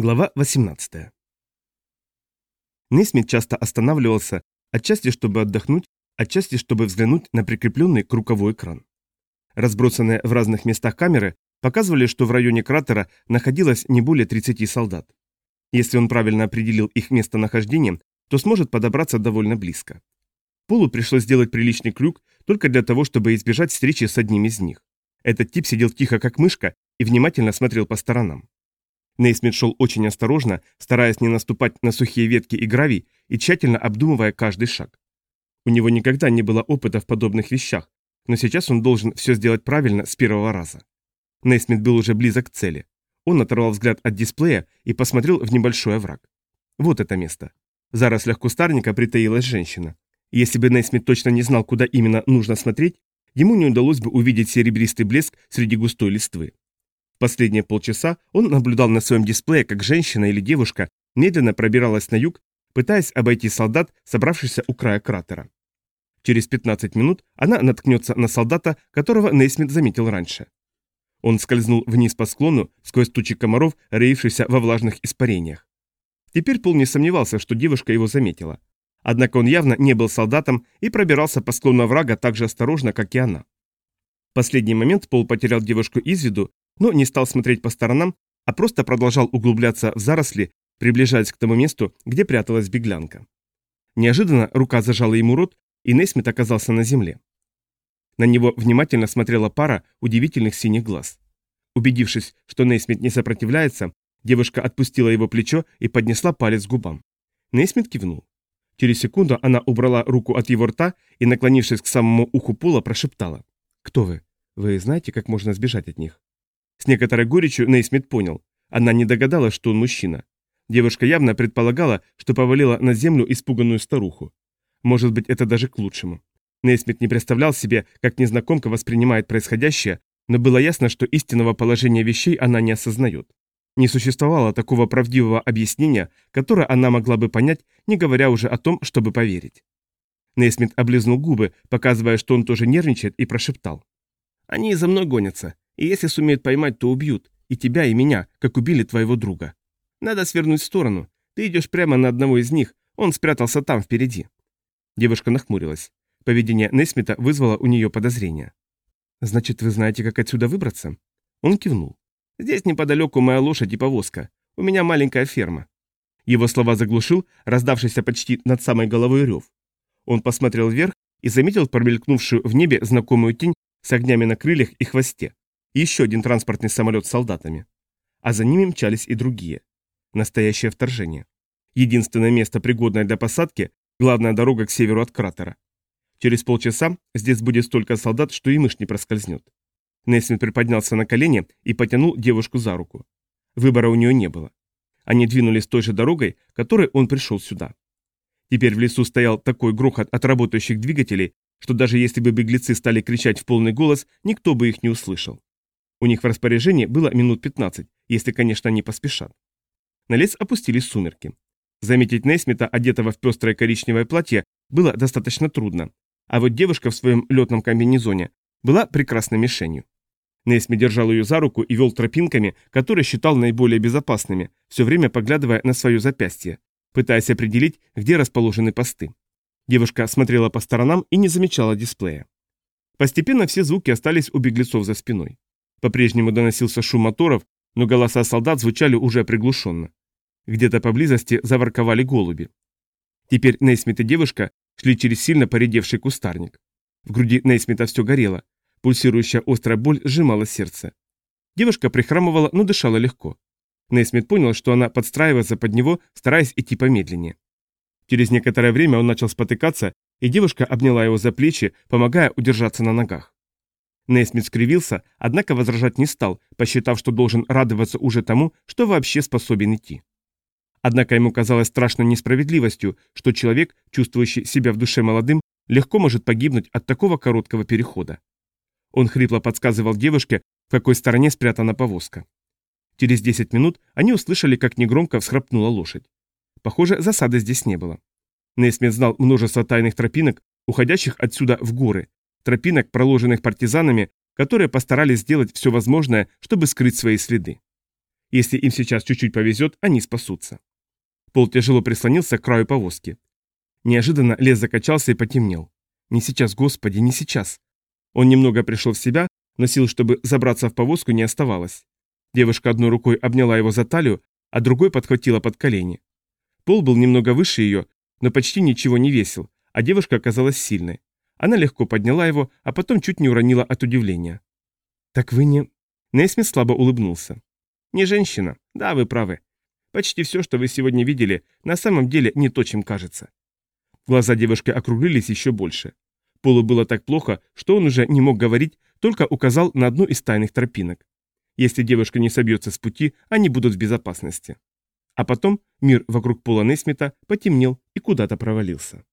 Глава 18. Несмит часто останавливался, отчасти чтобы отдохнуть, отчасти чтобы взглянуть на прикрепленный к рукаву экран. Разбросанные в разных местах камеры показывали, что в районе кратера находилось не более 30 солдат. Если он правильно определил их местонахождение, то сможет подобраться довольно близко. Полу пришлось сделать приличный крюк только для того, чтобы избежать встречи с одним из них. Этот тип сидел тихо, как мышка, и внимательно смотрел по сторонам. Нейсмит шел очень осторожно, стараясь не наступать на сухие ветки и гравий и тщательно обдумывая каждый шаг. У него никогда не было опыта в подобных вещах, но сейчас он должен все сделать правильно с первого раза. Нейсмит был уже близок к цели. Он оторвал взгляд от дисплея и посмотрел в небольшой овраг. Вот это место. В зарослях кустарника притаилась женщина. Если бы Нейсмит точно не знал, куда именно нужно смотреть, ему не удалось бы увидеть серебристый блеск среди густой листвы. Последние полчаса он наблюдал на своем дисплее, как женщина или девушка медленно пробиралась на юг, пытаясь обойти солдат, собравшихся у края кратера. Через 15 минут она наткнется на солдата, которого Нейсмит заметил раньше. Он скользнул вниз по склону, сквозь тучи комаров, роившихся во влажных испарениях. Теперь Пол не сомневался, что девушка его заметила. Однако он явно не был солдатом и пробирался по склону врага так же осторожно, как и она. В последний момент Пол потерял девушку из виду но не стал смотреть по сторонам, а просто продолжал углубляться в заросли, приближаясь к тому месту, где пряталась беглянка. Неожиданно рука зажала ему рот, и Нейсмит оказался на земле. На него внимательно смотрела пара удивительных синих глаз. Убедившись, что Нейсмит не сопротивляется, девушка отпустила его плечо и поднесла палец к губам. Нейсмит кивнул. Через секунду она убрала руку от его рта и, наклонившись к самому уху Пола, прошептала. «Кто вы? Вы знаете, как можно сбежать от них?» С некоторой горечью Нейсмит понял. Она не догадалась, что он мужчина. Девушка явно предполагала, что повалила на землю испуганную старуху. Может быть, это даже к лучшему. Нейсмит не представлял себе, как незнакомка воспринимает происходящее, но было ясно, что истинного положения вещей она не осознает. Не существовало такого правдивого объяснения, которое она могла бы понять, не говоря уже о том, чтобы поверить. Нейсмит облизнул губы, показывая, что он тоже нервничает, и прошептал. «Они за мной гонятся. И если сумеют поймать, то убьют. И тебя, и меня, как убили твоего друга. Надо свернуть в сторону. Ты идешь прямо на одного из них. Он спрятался там, впереди. Девушка нахмурилась. Поведение Несмита вызвало у нее подозрение. «Значит, вы знаете, как отсюда выбраться?» Он кивнул. «Здесь неподалеку моя лошадь и повозка. У меня маленькая ферма». Его слова заглушил раздавшийся почти над самой головой рев. Он посмотрел вверх и заметил промелькнувшую в небе знакомую тень с огнями на крыльях и хвосте еще один транспортный самолет с солдатами. А за ними мчались и другие. Настоящее вторжение. Единственное место, пригодное для посадки, главная дорога к северу от кратера. Через полчаса здесь будет столько солдат, что и мышь не проскользнет. Нейсмит приподнялся на колени и потянул девушку за руку. Выбора у нее не было. Они двинулись той же дорогой, которой он пришел сюда. Теперь в лесу стоял такой грохот от работающих двигателей, что даже если бы беглецы стали кричать в полный голос, никто бы их не услышал. У них в распоряжении было минут 15, если, конечно, они поспешат. На лес опустились сумерки. Заметить Несмита, одетого в пестрое коричневое платье, было достаточно трудно, а вот девушка в своем летном комбинезоне была прекрасной мишенью. Несми держал ее за руку и вел тропинками, которые считал наиболее безопасными, все время поглядывая на свое запястье, пытаясь определить, где расположены посты. Девушка смотрела по сторонам и не замечала дисплея. Постепенно все звуки остались у беглецов за спиной. По-прежнему доносился шум моторов, но голоса солдат звучали уже приглушенно. Где-то поблизости заворковали голуби. Теперь Нейсмит и девушка шли через сильно поредевший кустарник. В груди Нейсмита все горело. Пульсирующая острая боль сжимала сердце. Девушка прихрамывала, но дышала легко. Нейсмит понял, что она подстраивается под него, стараясь идти помедленнее. Через некоторое время он начал спотыкаться, и девушка обняла его за плечи, помогая удержаться на ногах. Нейсмит скривился, однако возражать не стал, посчитав, что должен радоваться уже тому, что вообще способен идти. Однако ему казалось страшной несправедливостью, что человек, чувствующий себя в душе молодым, легко может погибнуть от такого короткого перехода. Он хрипло подсказывал девушке, в какой стороне спрятана повозка. Через 10 минут они услышали, как негромко всхрапнула лошадь. Похоже, засады здесь не было. Нейсмит знал множество тайных тропинок, уходящих отсюда в горы, тропинок, проложенных партизанами, которые постарались сделать все возможное, чтобы скрыть свои следы. Если им сейчас чуть-чуть повезет, они спасутся. Пол тяжело прислонился к краю повозки. Неожиданно лес закачался и потемнел. Не сейчас, господи, не сейчас. Он немного пришел в себя, но сил, чтобы забраться в повозку, не оставалось. Девушка одной рукой обняла его за талию, а другой подхватила под колени. Пол был немного выше ее, но почти ничего не весил, а девушка оказалась сильной. Она легко подняла его, а потом чуть не уронила от удивления. «Так вы не...» Нейсмит слабо улыбнулся. «Не женщина. Да, вы правы. Почти все, что вы сегодня видели, на самом деле не то, чем кажется». Глаза девушки округлились еще больше. Полу было так плохо, что он уже не мог говорить, только указал на одну из тайных тропинок. Если девушка не собьется с пути, они будут в безопасности. А потом мир вокруг Пола Несмита потемнел и куда-то провалился.